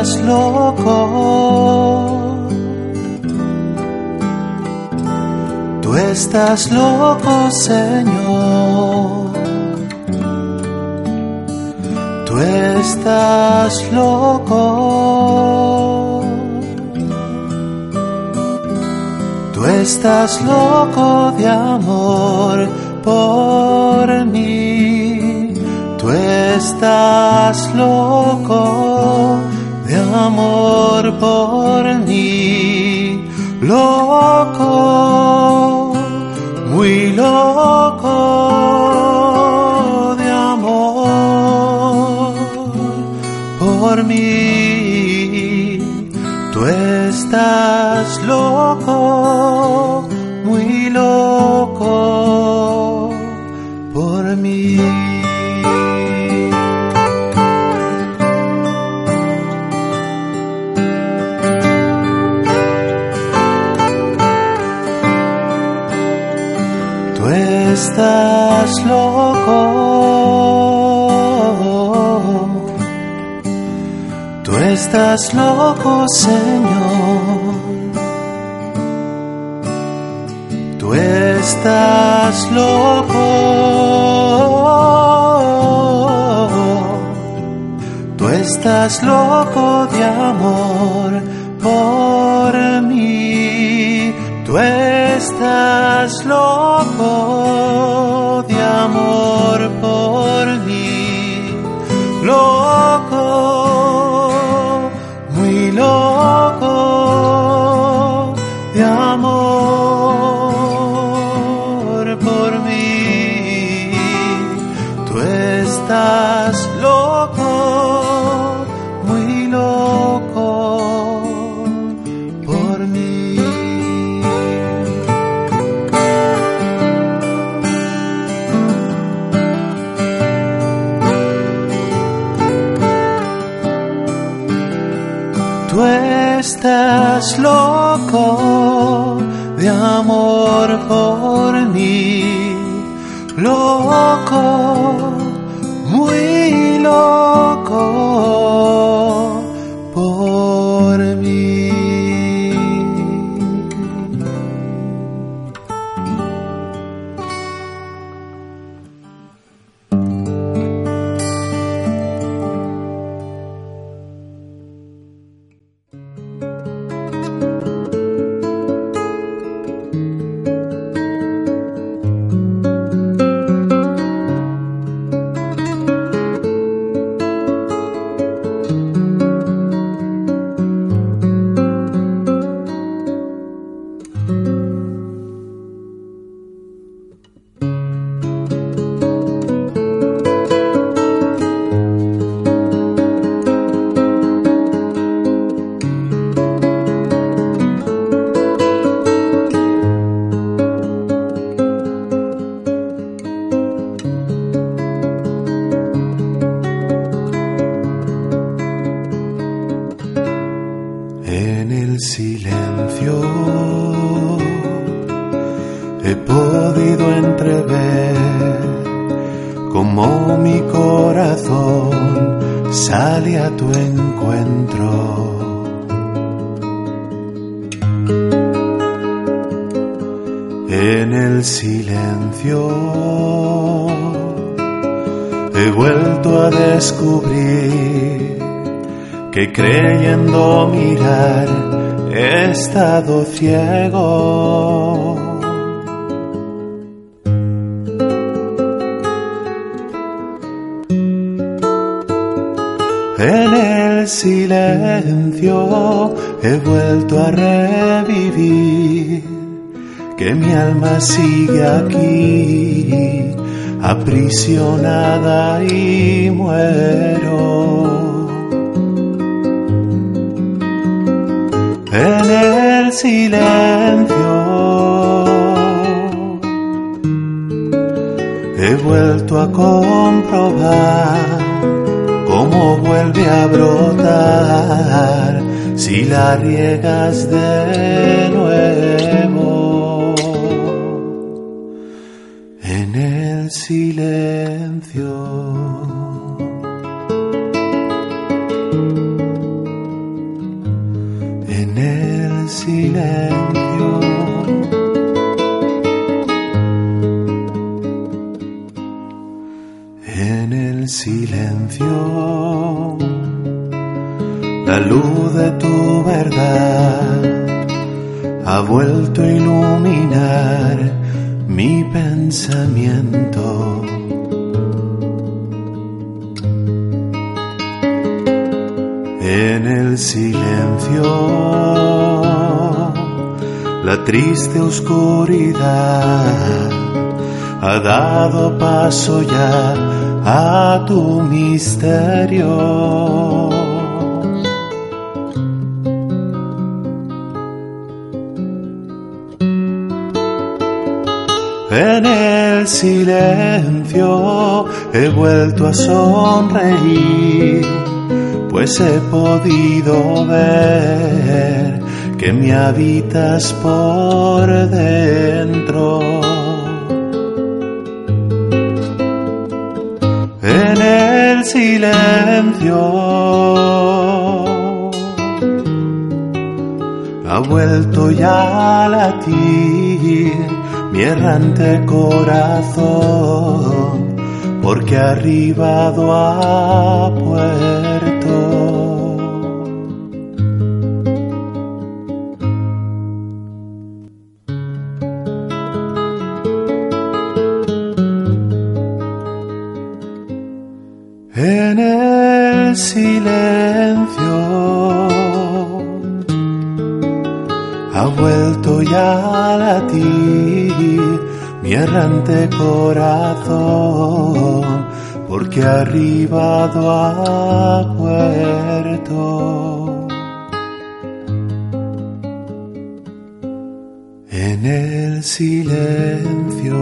estás loco. Tú estás loco, Señor. Tú estás loco. Tú estás loco de amor por mí. Tú estás loco amor por mí. Loco, muy loco de amor por mí. Tú estás loco, estás loco, Señor. Tú estás loco. Tú estás loco de amor por mí. Tú estás loco de amor loco de amor por que creyendo mirar he estado ciego. En el silencio he vuelto a revivir que mi alma sigue aquí, aprisionada y muero. En el silencio he vuelto a comprobar cómo vuelve a brotar si la riegas de nuevo en el silencio. En el silencio, la luz de tu verdad ha vuelto a iluminar mi pensamiento. En el silencio, la triste oscuridad ha dado paso ya a tu misterio. En el silencio he vuelto a sonreír, pues he podido ver que me habitas por dentro. En el silencio ha vuelto ya a latir mi errante corazón, porque ha arribado a puerto. Silencio ha vuelto ya a latir mi errante corazón, porque ha arribado a puerto. En el silencio.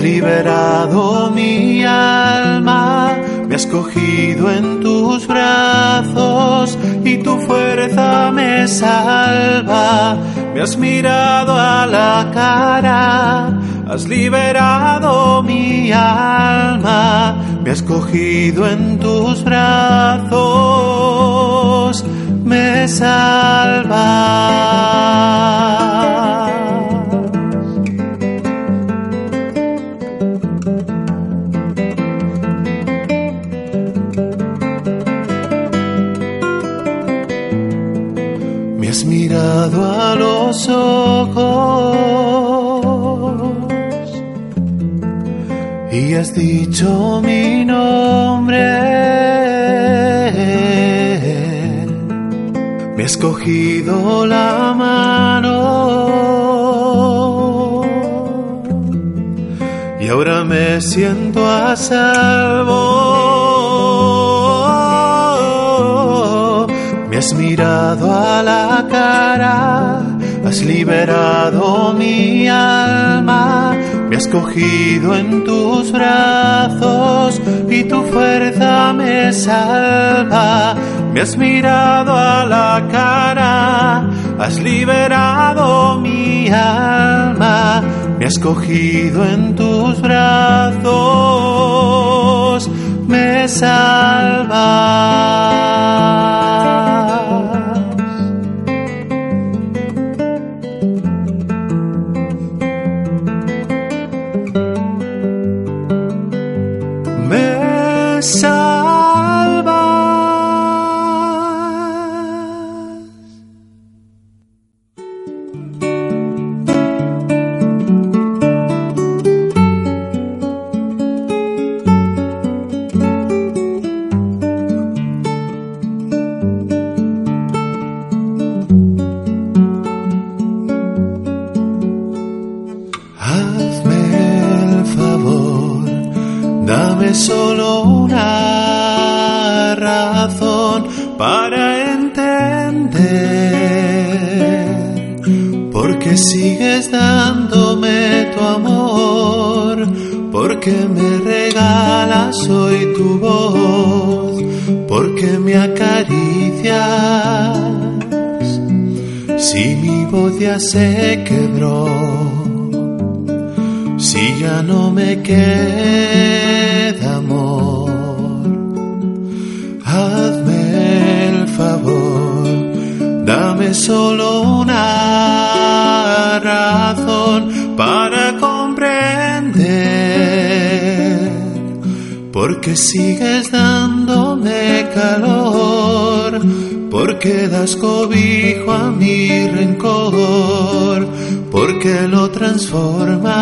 Liberado mi alma, me has cogido en tus brazos y tu fuerza me salva. Me has mirado a la cara, has liberado mi alma, me has cogido en tus brazos, me salva. Mirado a los ojos y has dicho mi nombre. Me has cogido la mano y ahora me siento a salvo. Mirado a la cara, has liberado mi alma, me has cogido en tus brazos y tu fuerza me salva. Me has mirado a la cara, has liberado mi alma, me has cogido en tus brazos, me salvas. Solo una razón para comprender, porque sigues dándome calor, porque das cobijo a mi rencor, porque lo transformas.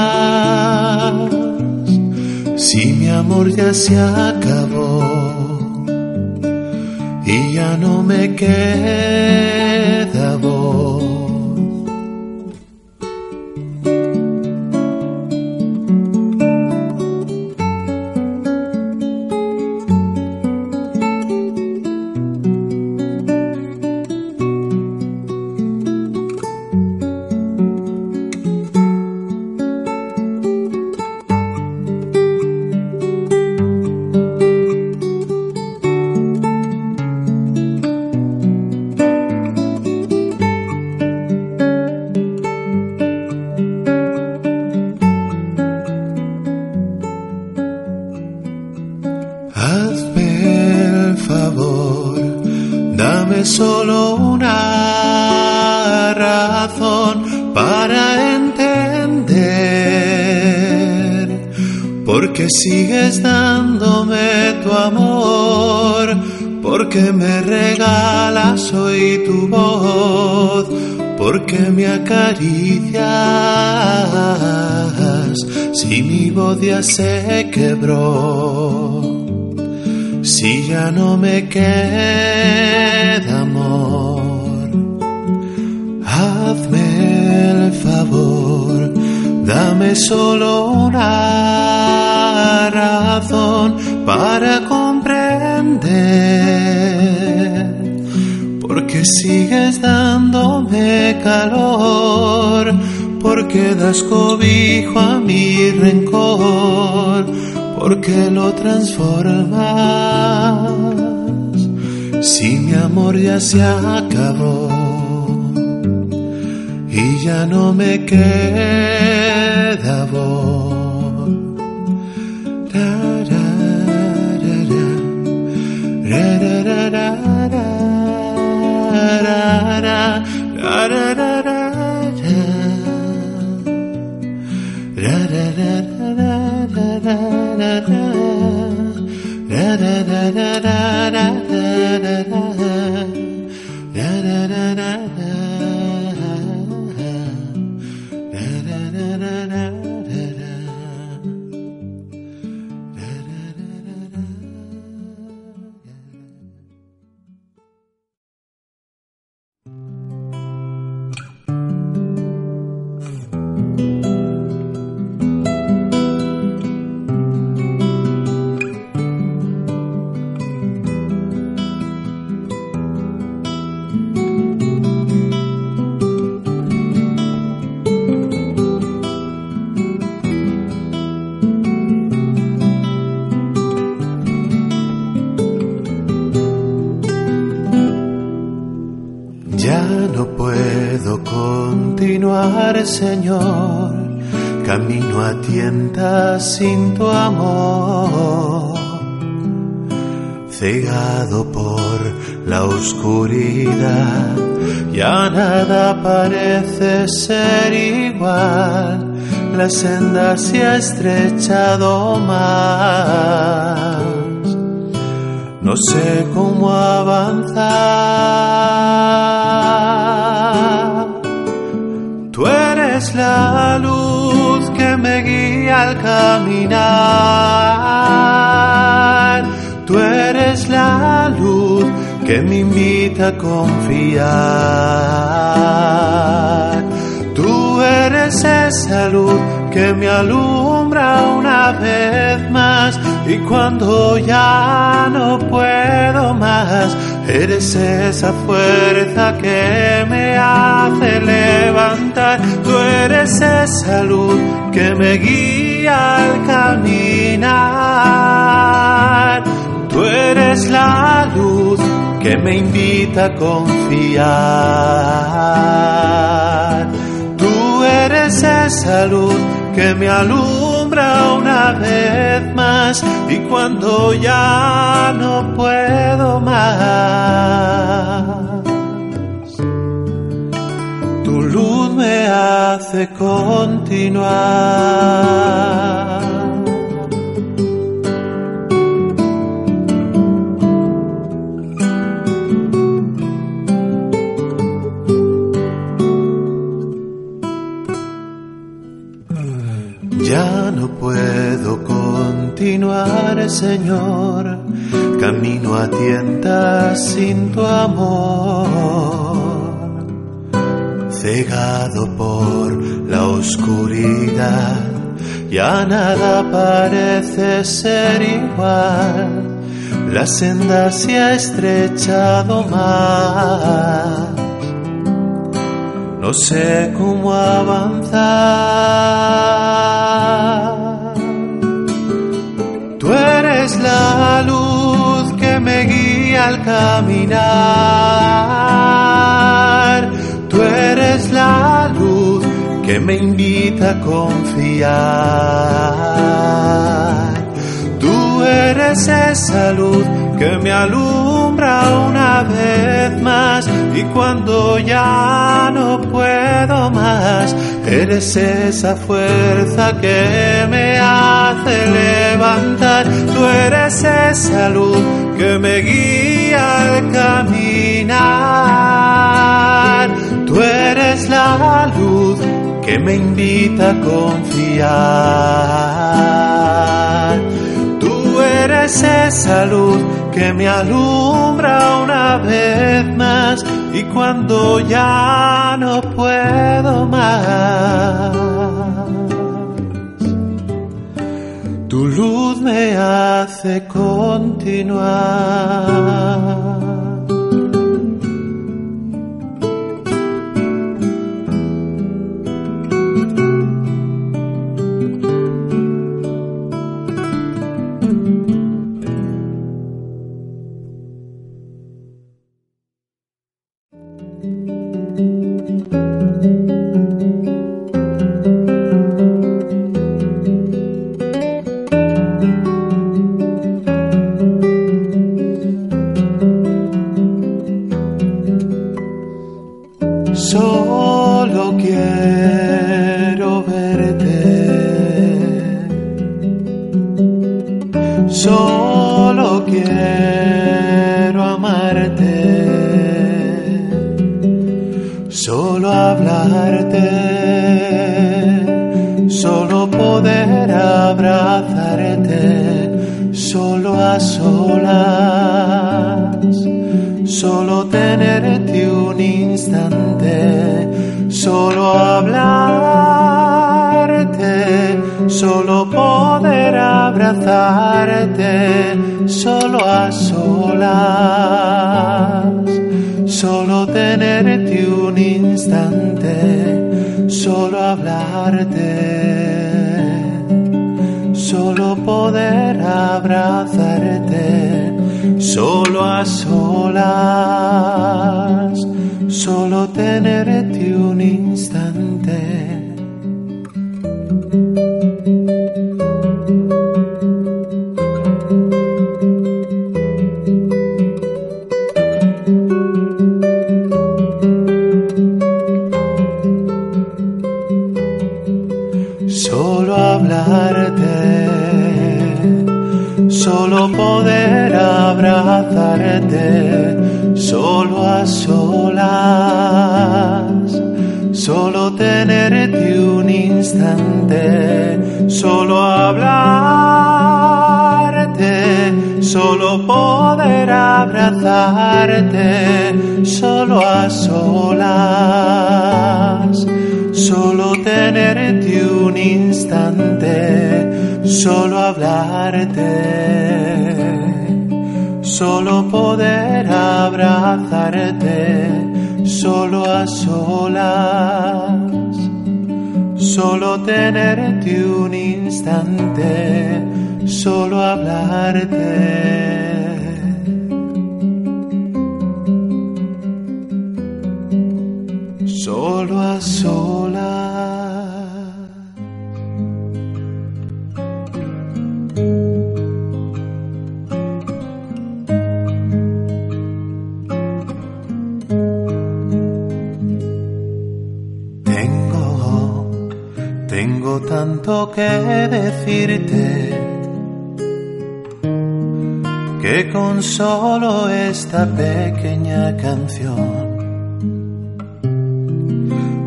Si mi amor ya se acabó ya no me queda voz. Me regalas hoy tu voz, porque me acaricias. Si mi voz ya se quebró si ya no me queda amor, hazme el favor, dame solo una razón para comprender, porque sigues dándome calor, porque das cobijo a mi rencor porque lo transformas. Si mi amor ya se acabó y ya no me queda voz. da da da. Señor, camino a tientas sin tu amor. cegado por la oscuridad, ya nada parece ser igual, la senda se ha estrechado más, no sé cómo avanzar. La luz que me guía al caminar. Tú eres la luz que me invita a confiar. Tú eres esa luz que me alumbra una vez más y cuando ya no puedo más, eres esa fuerza que me hace levantar. Tú eres esa luz que me guía al caminar. Tú eres la luz que me invita a confiar. Tú eres esa luz que me alumbra una vez más y cuando ya no puedo más. Tu luz me hace continuar. Continuar, Señor, camino a tientas sin tu amor, cegado por la oscuridad, ya nada parece ser igual, la senda se ha estrechado más. No sé cómo avanzar. Caminar. Tú eres la luz que me invita a confiar. Tú eres esa luz que me alumbra una vez más y cuando ya no puedo más, eres esa fuerza que me hace levantar, tú eres esa luz que me guía al caminar, tú eres la luz que me invita a confiar. Tú eres esa luz que me alumbra una vez más y cuando ya no puedo más. Tu luz me hace continuar. Instante, solo hablarte, solo poder abrazarte solo a solas, solo tenerte un instante, solo hablarte solo poder abrazarte, solo a solas, solo tenerte un instante, solo hablarte. Que con solo esta pequeña canción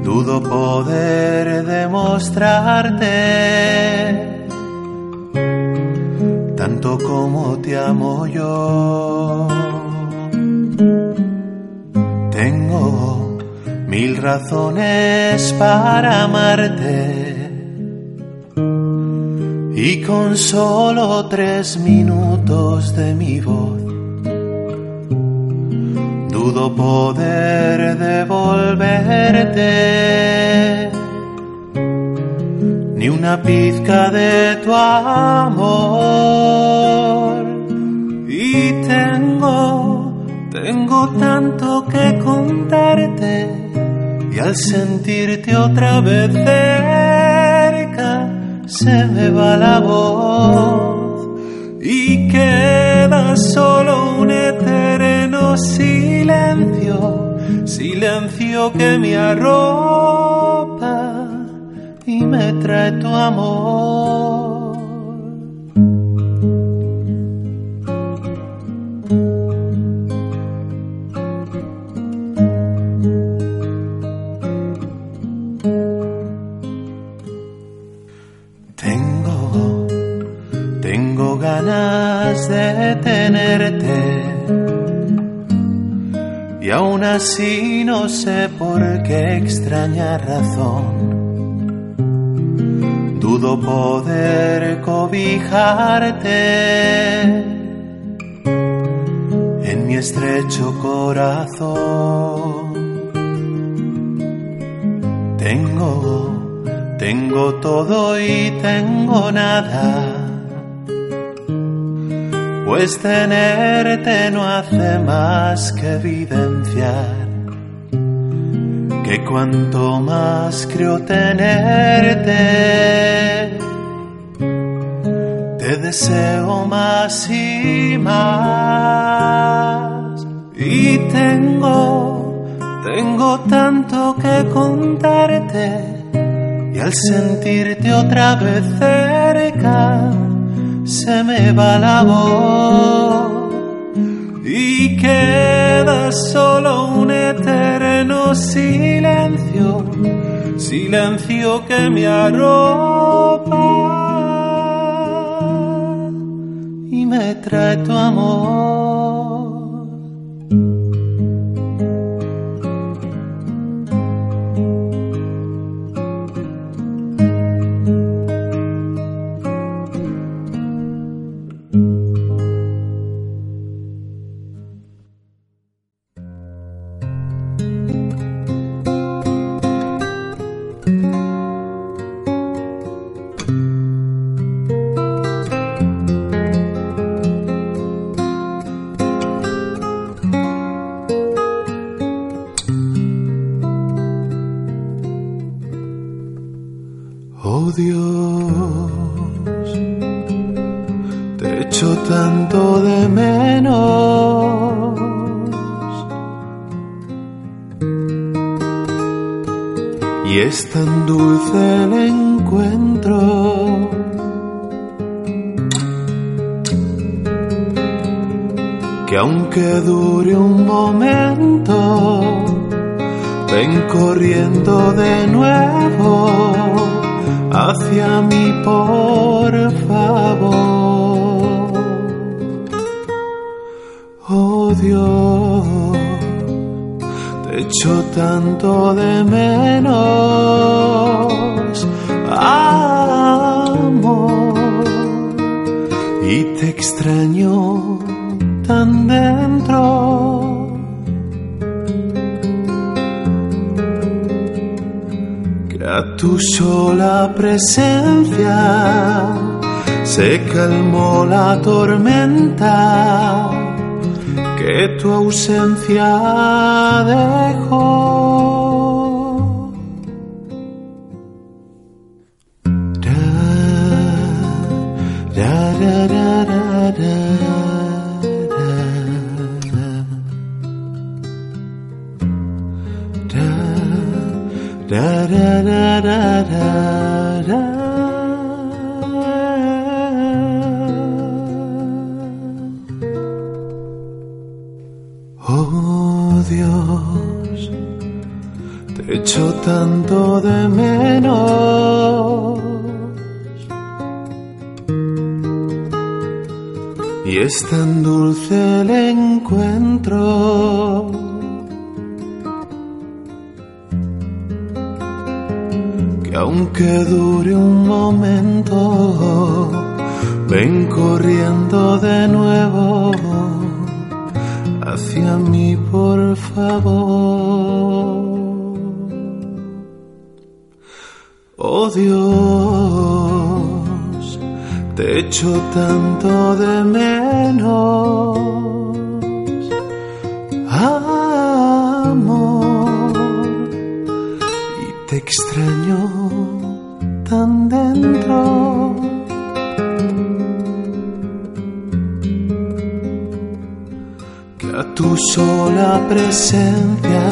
dudo poder demostrarte tanto como te amo yo. Tengo mil razones para amarte y con solo tres minutos de mi voz dudo poder devolverte. Ni una pizca de tu amor. Y tengo tengo tanto que contarte y al sentirte otra vez se me va la voz y queda solo un eterno silencio, silencio que me arropa y me trae tu amor. De tenerte. Y aún así no sé por qué extraña razón. Dudo poder cobijarte en mi estrecho corazón. Tengo, tengo todo y tengo nada pues tenerte no hace más que evidenciar que cuanto más creo tenerte, te deseo más y más. Y tengo, tengo tanto que contarte, y al sentirte otra vez cerca, se me va la voz y queda solo un eterno silencio, silencio que me arropa y me trae tu amor. A tu sola presencia se calmó la tormenta que tu ausencia dejó. Oh Dios, te echo tanto de menos. Y es tan dulce el encuentro. Aunque dure un momento, ven corriendo de nuevo hacia mí, por favor. Oh Dios, te echo tanto de menos. Amor, y te extraño tan dentro. tu sola presencia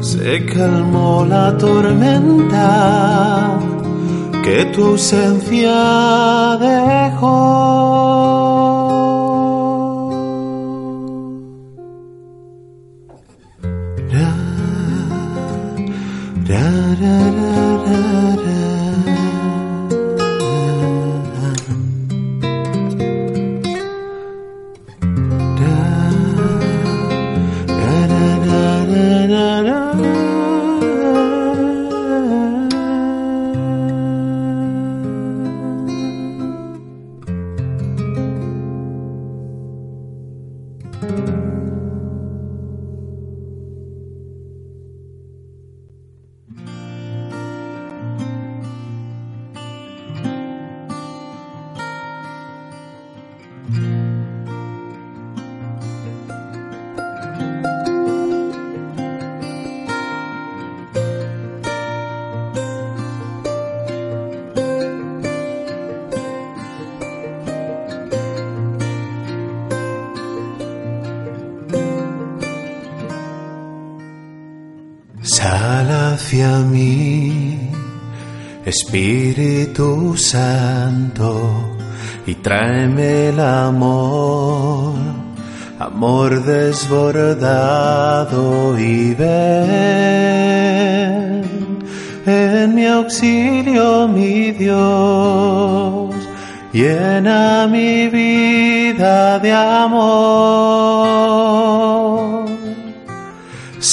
se calmó la tormenta que tu ausencia dejó. Hacia mí, Espíritu Santo, y tráeme el amor, amor desbordado y ven en mi auxilio, mi Dios, llena mi vida de amor.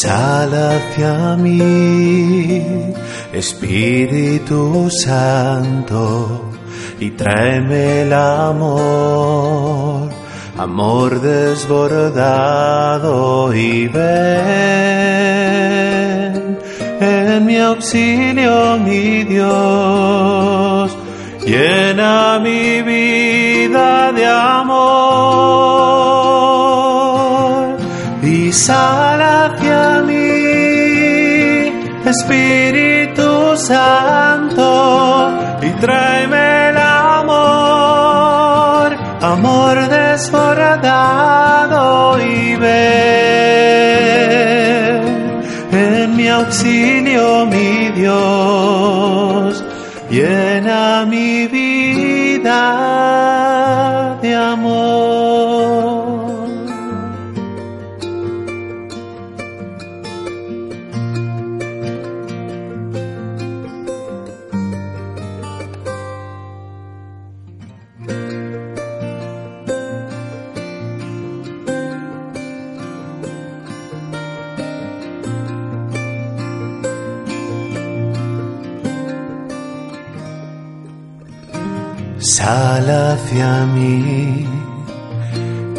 Sal hacia mí, Espíritu Santo, y tráeme el amor, amor desbordado y ven en mi auxilio, mi Dios, llena mi vida de amor y sal hacia mí, Espíritu Santo, y tráeme el amor, amor desbordado y ven en mi auxilio, mi Dios, llena mi vida de amor. Sal hacia mí,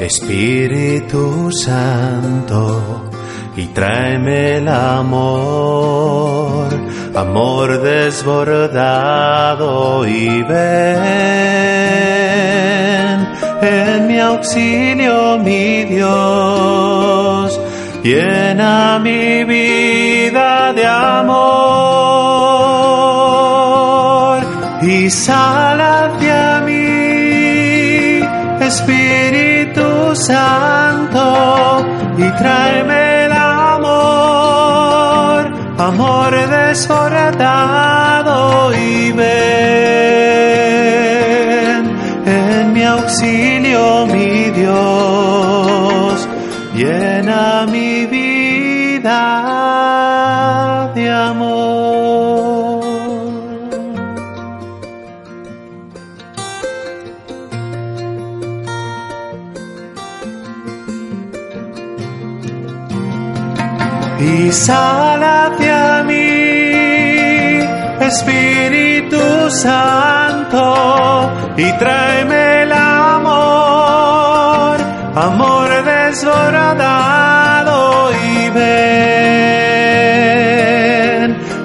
Espíritu Santo, y tráeme el amor, amor desbordado y ven en mi auxilio, mi Dios, llena mi vida de amor y sal hacia mí, Espíritu Santo, y tráeme el amor, amor desbordado y ven en mi auxilio, mi Dios, sal hacia mí, Espíritu Santo, y tráeme el amor, amor desbordado y ven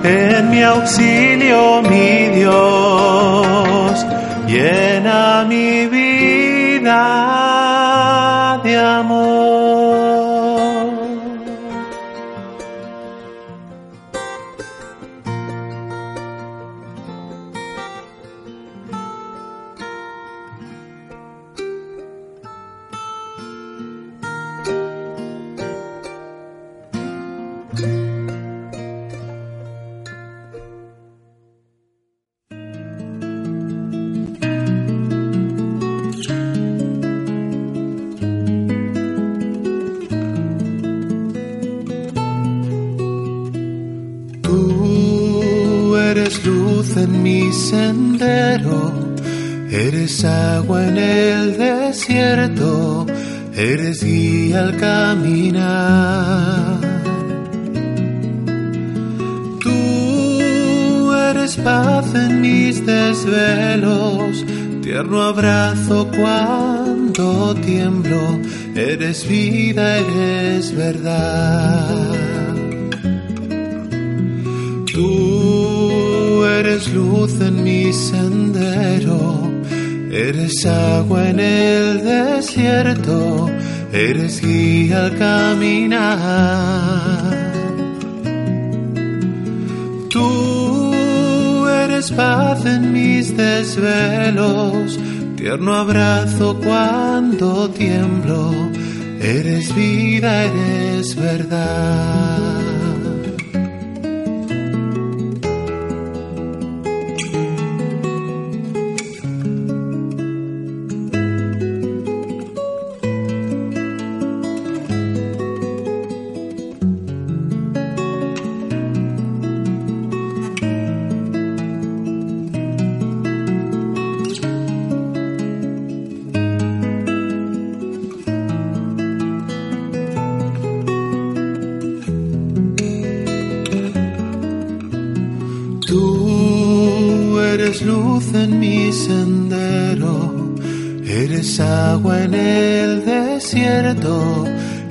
en mi auxilio, mi Dios, Paz en mis desvelos, tierno abrazo cuando tiemblo, eres vida, eres verdad. Tú eres luz en mi sendero, eres agua en el desierto, eres guía al caminar. Tú eres paz en mis desvelos, tierno abrazo cuando tiemblo, eres vida, eres verdad.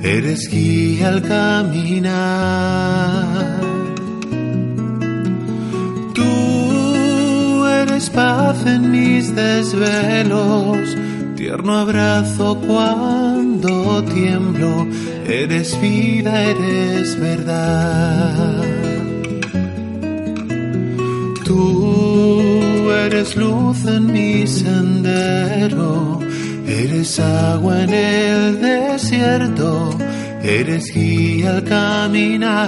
Eres guía al caminar. Tú eres paz en mis desvelos, tierno abrazo cuando tiemblo, eres vida, eres verdad. Tú eres luz en mi sendero, eres agua en el desierto, eres guía al caminar.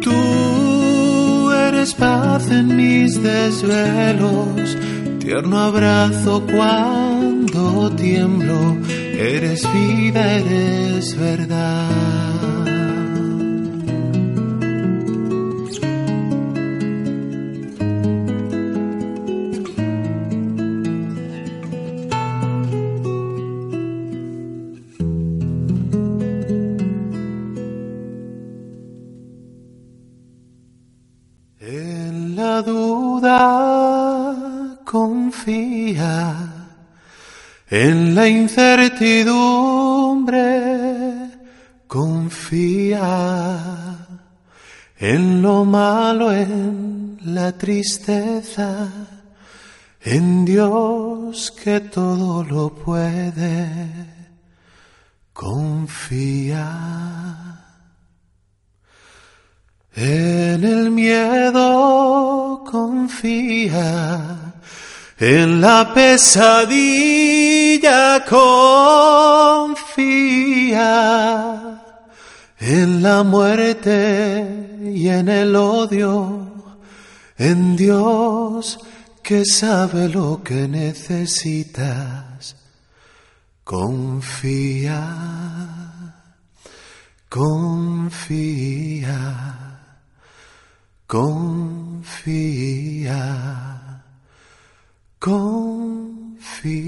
Tú eres paz en mis desvelos, tierno abrazo cuando tiemblo, eres vida, eres verdad. Incertidumbre confía. En lo malo, en la tristeza, en Dios que todo lo puede. Confía. En el miedo confía, en la pesadilla confía, en la muerte y en el odio, en Dios que sabe lo que necesitas. Confía, confía confía, confía.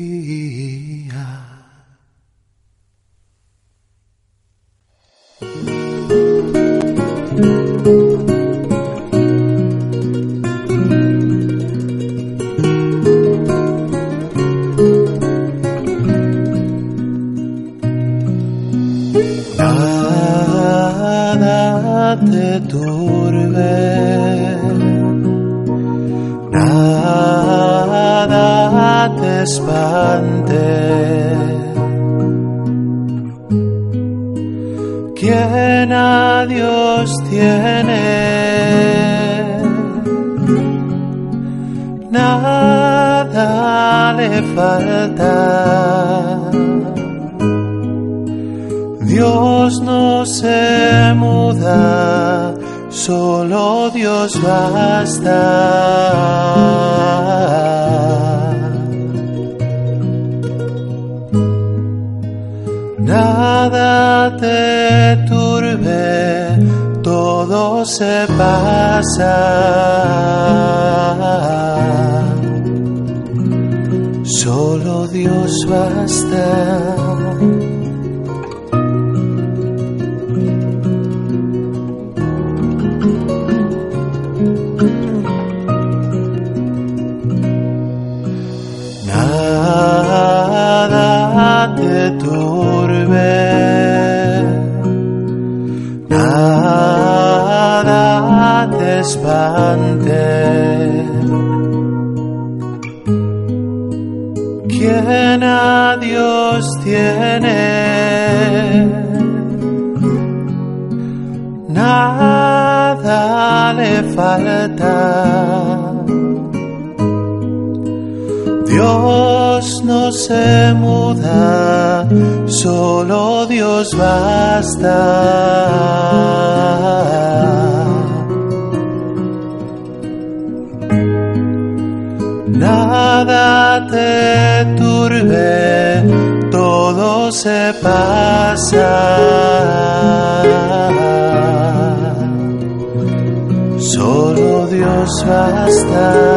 Te. Espante. Quien a Dios tiene, nada le falta. Dios no se muda, solo Dios basta. Se pasa. Solo Dios basta. Quien a Dios tiene, nada le falta. Dios no se muda, solo Dios basta. Se pasa. Solo Dios basta.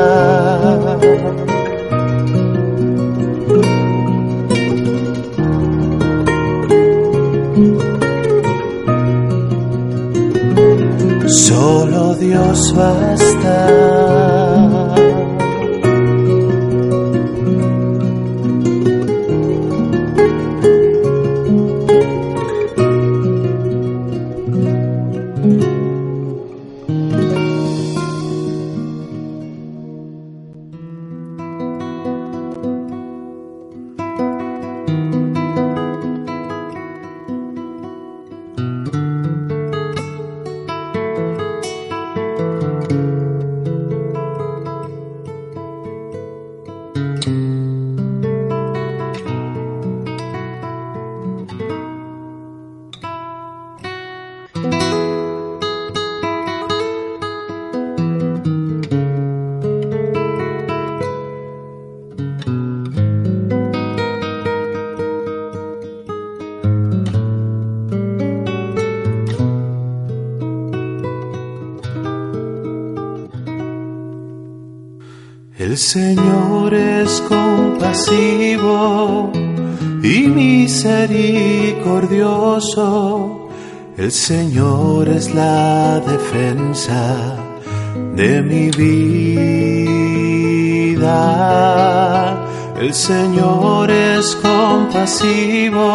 El Señor es compasivo y misericordioso. El Señor es la defensa de mi vida. El Señor es compasivo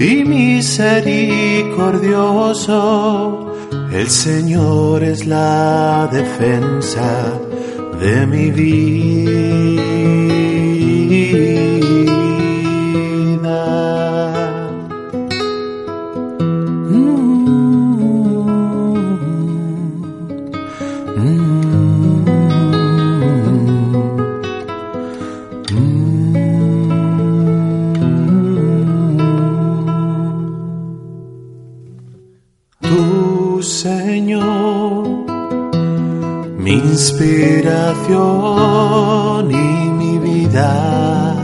y misericordioso. El Señor es la defensa de mi vida. Y mi vida,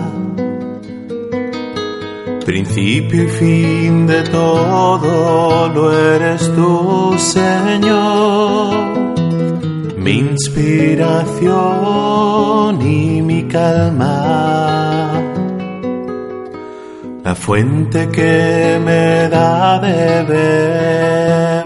principio y fin de todo lo eres tú, Señor, mi inspiración y mi calma. La fuente que me da de beber.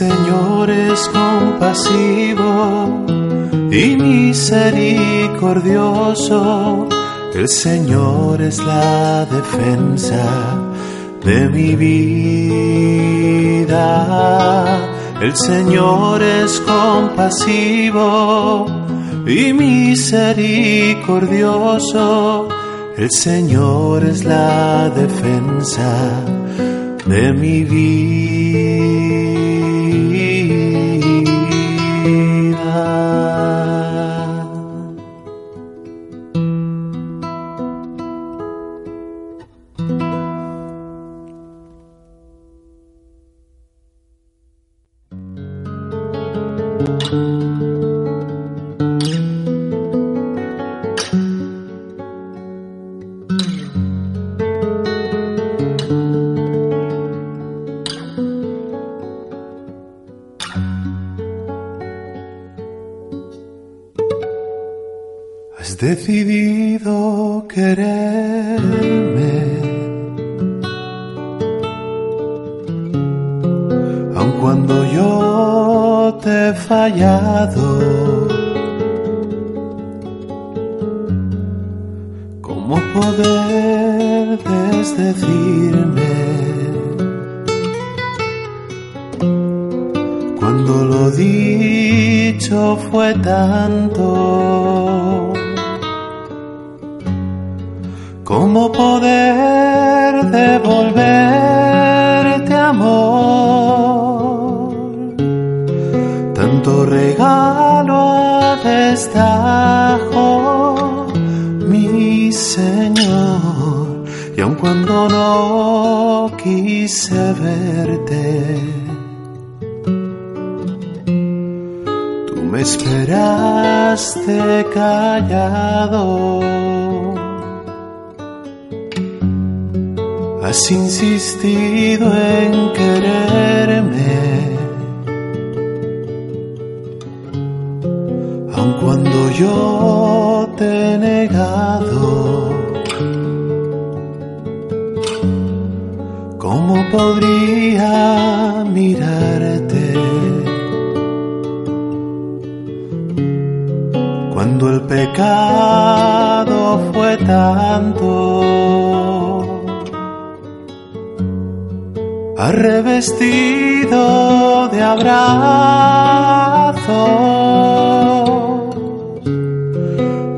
Señor es compasivo y misericordioso. El Señor es la defensa de mi vida. El Señor es compasivo y misericordioso. El Señor es la defensa de mi vida. Has decidido quererme, aun cuando yo te he fallado. ¿Cómo poder desdecirme cuando lo dicho fue tanto? ¿Cómo poder devolverte amor? Tanto regalo a destajo, mi Señor, y aun cuando no quise verte, tú me esperaste callado. Has insistido en quererme, aun cuando yo te he negado. ¿Cómo podría mirarte revestido de abrazos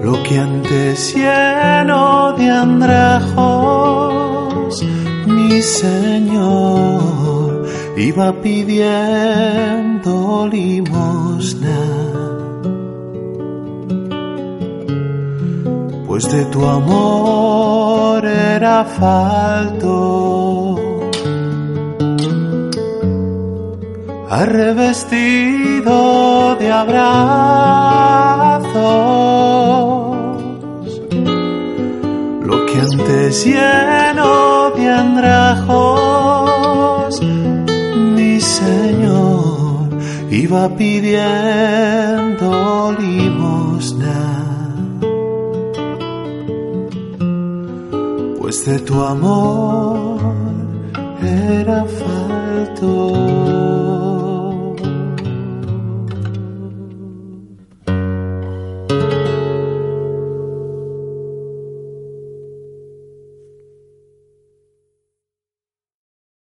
lo que antes lleno de andrajos mi Señor iba pidiendo limosna. Pues de tu amor era falto revestido de abrazos, lo que antes lleno de andrajos, mi Señor iba pidiendo limosna. Pues de tu amor era falto.